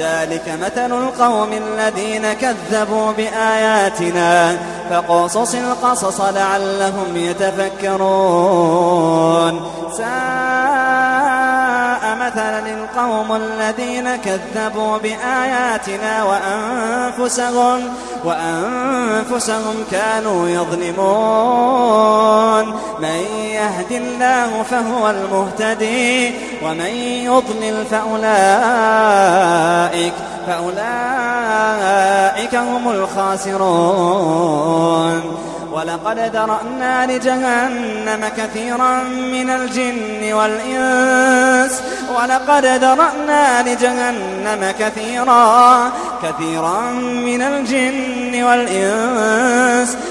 ذلك مثل القوم الذين كذبوا بآياتنا. فقصص القصص لعلهم يتفكرون. مثلا للقوم الذين كذبوا بآياتنا وأنفسهم وأنفسهم كانوا يظلمون. من يهد الله فهو المهتدي ومن يضلل فأولئك فأولئك هم الخاسرون. ولقد ذرأنا لجهنم كثيرا من الجن والإنس. ولقد ذرأنا لجهنم كثيرا كثيرا من الجن والإنس.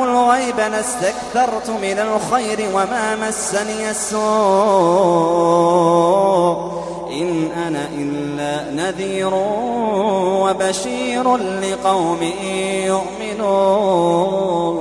الغيب لاستكثرت من الخير وما مسني السوء. إن أنا إلا نذير وبشير لقوم يؤمنون.